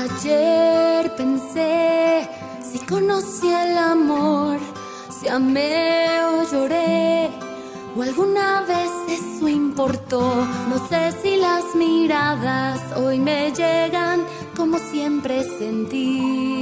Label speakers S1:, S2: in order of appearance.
S1: Ayer pensé si conocí el amor, si amé o lloré, o alguna vez eso importó. No sé si las miradas hoy me llegan como siempre sentí.